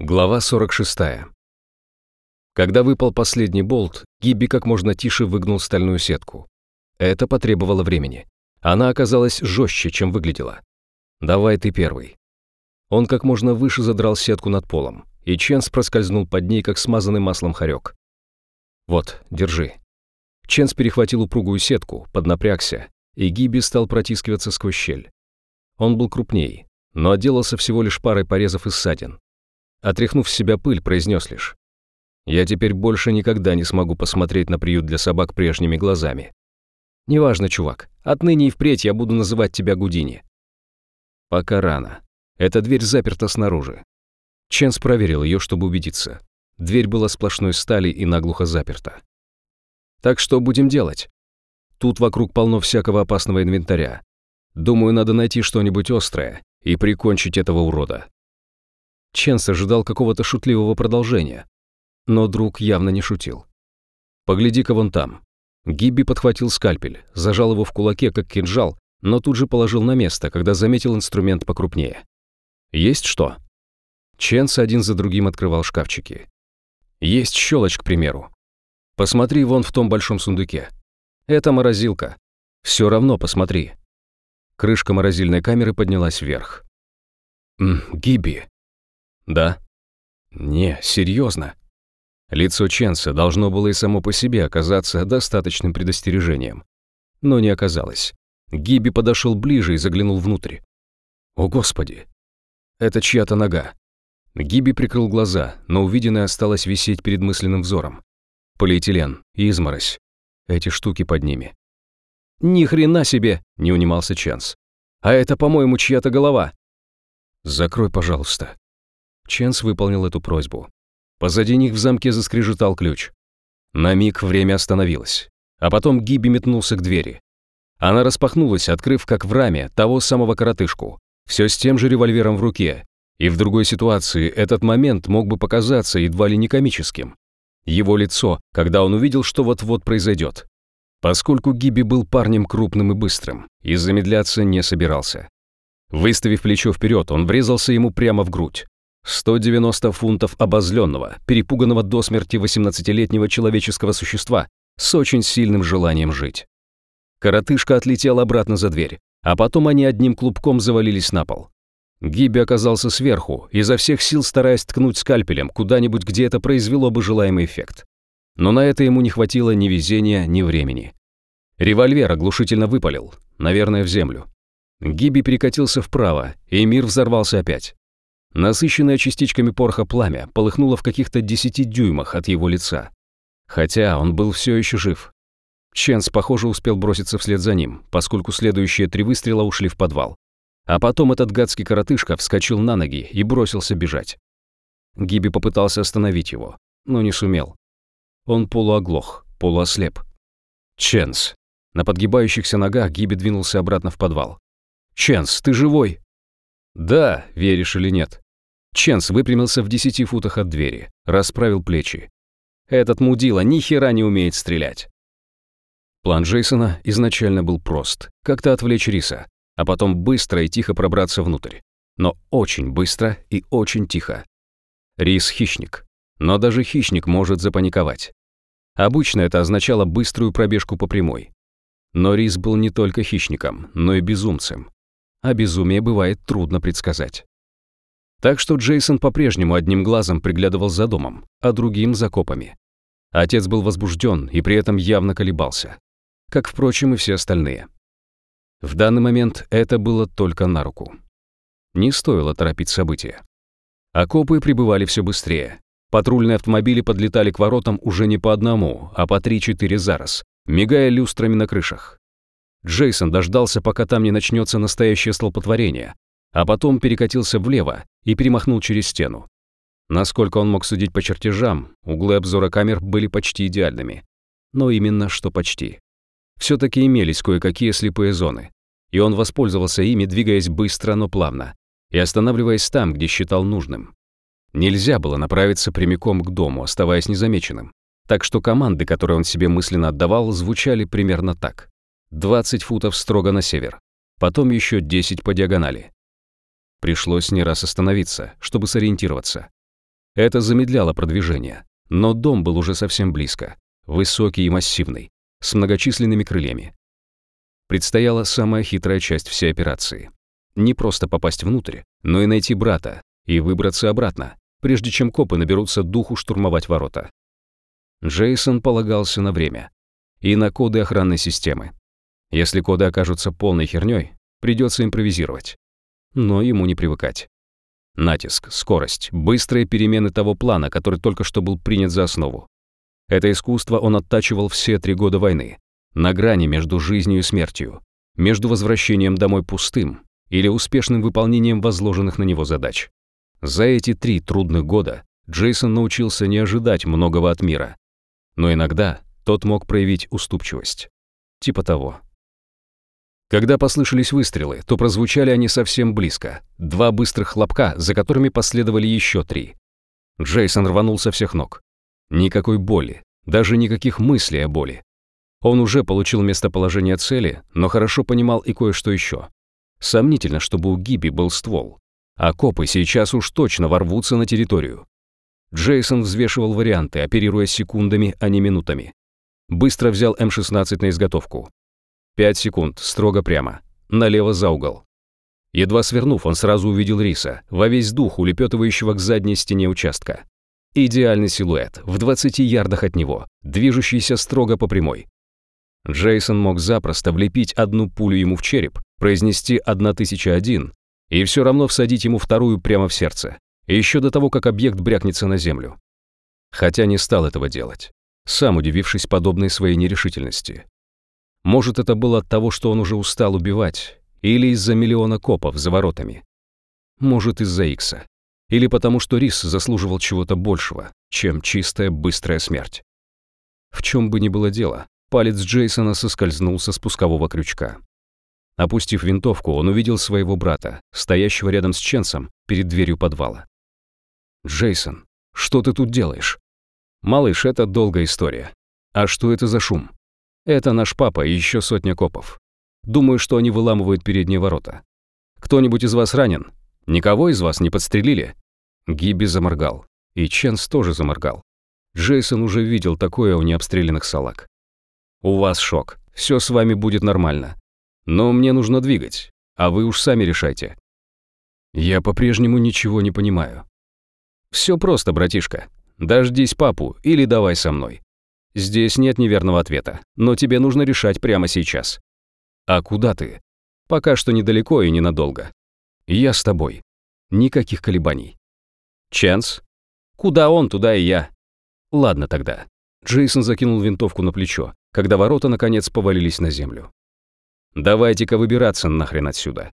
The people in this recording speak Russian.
Глава 46. Когда выпал последний болт, Гибби как можно тише выгнул стальную сетку. Это потребовало времени. Она оказалась жестче, чем выглядела. «Давай ты первый». Он как можно выше задрал сетку над полом, и Ченс проскользнул под ней, как смазанный маслом хорек. «Вот, держи». Ченс перехватил упругую сетку, поднапрягся, и Гибби стал протискиваться сквозь щель. Он был крупнее, но отделался всего лишь парой порезов и ссадин, Отряхнув с себя пыль, произнес лишь. «Я теперь больше никогда не смогу посмотреть на приют для собак прежними глазами. Неважно, чувак, отныне и впредь я буду называть тебя Гудини». Пока рано. Эта дверь заперта снаружи. Ченс проверил ее, чтобы убедиться. Дверь была сплошной стали и наглухо заперта. Так что будем делать? Тут вокруг полно всякого опасного инвентаря. Думаю, надо найти что-нибудь острое и прикончить этого урода. Ченс ожидал какого-то шутливого продолжения. Но друг явно не шутил. «Погляди-ка вон там». Гибби подхватил скальпель, зажал его в кулаке, как кинжал, но тут же положил на место, когда заметил инструмент покрупнее. «Есть что?» Ченс один за другим открывал шкафчики. «Есть щелочь, к примеру. Посмотри вон в том большом сундуке. Это морозилка. Все равно посмотри». Крышка морозильной камеры поднялась вверх. «М, Гибби, «Да». «Не, серьезно». Лицо Ченса должно было и само по себе оказаться достаточным предостережением. Но не оказалось. Гиби подошел ближе и заглянул внутрь. «О, Господи!» «Это чья-то нога». Гиби прикрыл глаза, но увиденное осталось висеть перед мысленным взором. Полиэтилен, изморозь. Эти штуки под ними. «Ни хрена себе!» — не унимался Ченс. «А это, по-моему, чья-то голова». «Закрой, пожалуйста», Ченс выполнил эту просьбу. Позади них в замке заскрежетал ключ. На миг время остановилось, а потом Гиби метнулся к двери. Она распахнулась, открыв, как в раме, того самого коротышку, все с тем же револьвером в руке. И в другой ситуации этот момент мог бы показаться едва ли не комическим. Его лицо, когда он увидел, что вот-вот произойдет. Поскольку Гиби был парнем крупным и быстрым, и замедляться не собирался. Выставив плечо вперед, он врезался ему прямо в грудь. 190 фунтов обозленного, перепуганного до смерти 18-летнего человеческого существа с очень сильным желанием жить. Коротышка отлетел обратно за дверь, а потом они одним клубком завалились на пол. Гиби оказался сверху, изо всех сил стараясь ткнуть скальпелем куда-нибудь, где это произвело бы желаемый эффект. Но на это ему не хватило ни везения, ни времени. Револьвер оглушительно выпалил, наверное, в землю. Гиби перекатился вправо, и мир взорвался опять. Насыщенное частичками пороха пламя полыхнуло в каких-то десяти дюймах от его лица. Хотя он был все еще жив. Ченс, похоже, успел броситься вслед за ним, поскольку следующие три выстрела ушли в подвал. А потом этот гадский коротышка вскочил на ноги и бросился бежать. Гиби попытался остановить его, но не сумел. Он полуоглох, полуослеп. «Ченс!» На подгибающихся ногах Гиби двинулся обратно в подвал. «Ченс, ты живой?» «Да, веришь или нет?» Ченс выпрямился в десяти футах от двери, расправил плечи. Этот мудила ни хера не умеет стрелять. План Джейсона изначально был прост. Как-то отвлечь Риса, а потом быстро и тихо пробраться внутрь. Но очень быстро и очень тихо. Рис — хищник. Но даже хищник может запаниковать. Обычно это означало быструю пробежку по прямой. Но Рис был не только хищником, но и безумцем. А безумие бывает трудно предсказать. Так что Джейсон по-прежнему одним глазом приглядывал за домом, а другим за копами. Отец был возбужден и при этом явно колебался. Как, впрочем, и все остальные. В данный момент это было только на руку. Не стоило торопить события. Окопы прибывали все быстрее. Патрульные автомобили подлетали к воротам уже не по одному, а по три-четыре за раз, мигая люстрами на крышах. Джейсон дождался, пока там не начнется настоящее столпотворение, а потом перекатился влево и перемахнул через стену. Насколько он мог судить по чертежам, углы обзора камер были почти идеальными. Но именно что почти. Все-таки имелись кое-какие слепые зоны, и он воспользовался ими, двигаясь быстро, но плавно, и останавливаясь там, где считал нужным. Нельзя было направиться прямиком к дому, оставаясь незамеченным. Так что команды, которые он себе мысленно отдавал, звучали примерно так. 20 футов строго на север, потом еще 10 по диагонали, Пришлось не раз остановиться, чтобы сориентироваться. Это замедляло продвижение, но дом был уже совсем близко, высокий и массивный, с многочисленными крыльями. Предстояла самая хитрая часть всей операции. Не просто попасть внутрь, но и найти брата и выбраться обратно, прежде чем копы наберутся духу штурмовать ворота. Джейсон полагался на время и на коды охранной системы. Если коды окажутся полной хернёй, придется импровизировать. Но ему не привыкать. Натиск, скорость, быстрые перемены того плана, который только что был принят за основу. Это искусство он оттачивал все три года войны, на грани между жизнью и смертью, между возвращением домой пустым или успешным выполнением возложенных на него задач. За эти три трудных года Джейсон научился не ожидать многого от мира, но иногда тот мог проявить уступчивость. Типа того. Когда послышались выстрелы, то прозвучали они совсем близко. Два быстрых хлопка, за которыми последовали еще три. Джейсон рванул со всех ног. Никакой боли, даже никаких мыслей о боли. Он уже получил местоположение цели, но хорошо понимал и кое-что еще. Сомнительно, чтобы у Гиби был ствол. А копы сейчас уж точно ворвутся на территорию. Джейсон взвешивал варианты, оперируя секундами, а не минутами. Быстро взял М-16 на изготовку. Пять секунд, строго прямо. Налево за угол. Едва свернув, он сразу увидел Риса, во весь дух улепетывающего к задней стене участка. Идеальный силуэт, в 20 ярдах от него, движущийся строго по прямой. Джейсон мог запросто влепить одну пулю ему в череп, произнести 1001 и все равно всадить ему вторую прямо в сердце, еще до того, как объект брякнется на землю. Хотя не стал этого делать, сам удивившись подобной своей нерешительности. Может, это было от того, что он уже устал убивать, или из-за миллиона копов за воротами. Может, из-за Икса. Или потому, что Рис заслуживал чего-то большего, чем чистая быстрая смерть. В чем бы ни было дело, палец Джейсона соскользнул со спускового крючка. Опустив винтовку, он увидел своего брата, стоящего рядом с Ченсом перед дверью подвала. «Джейсон, что ты тут делаешь?» «Малыш, это долгая история. А что это за шум?» «Это наш папа и еще сотня копов. Думаю, что они выламывают передние ворота. Кто-нибудь из вас ранен? Никого из вас не подстрелили?» Гиби заморгал. И Ченс тоже заморгал. Джейсон уже видел такое у необстрелянных салак. «У вас шок. Все с вами будет нормально. Но мне нужно двигать, а вы уж сами решайте». Я по-прежнему ничего не понимаю. Все просто, братишка. Дождись папу или давай со мной. Здесь нет неверного ответа, но тебе нужно решать прямо сейчас. А куда ты? Пока что недалеко и ненадолго. Я с тобой. Никаких колебаний. Ченс? Куда он, туда и я. Ладно тогда. Джейсон закинул винтовку на плечо, когда ворота наконец повалились на землю. Давайте-ка выбираться нахрен отсюда.